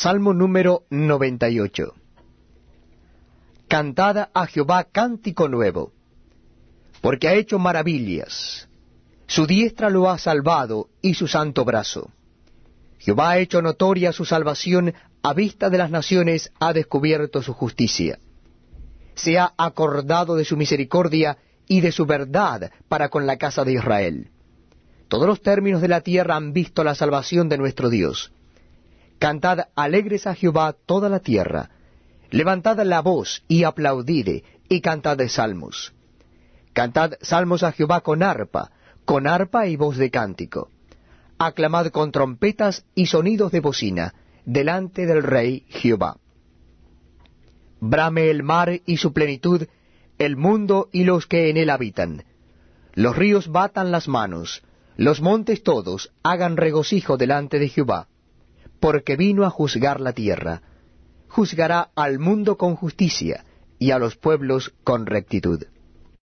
Salmo número 98. Cantad a Jehová cántico nuevo, porque ha hecho maravillas. Su diestra lo ha salvado y su santo brazo. Jehová ha hecho notoria su salvación, a vista de las naciones ha descubierto su justicia. Se ha acordado de su misericordia y de su verdad para con la casa de Israel. Todos los términos de la tierra han visto la salvación de nuestro Dios. Cantad alegres a Jehová toda la tierra. Levantad la voz y aplaudid, y cantad salmos. Cantad salmos a Jehová con arpa, con arpa y voz de cántico. Aclamad con trompetas y sonidos de bocina, delante del Rey Jehová. Brame el mar y su plenitud, el mundo y los que en él habitan. Los ríos batan las manos, los montes todos hagan regocijo delante de Jehová, porque vino a juzgar la tierra. Juzgará al mundo con justicia y a los pueblos con rectitud.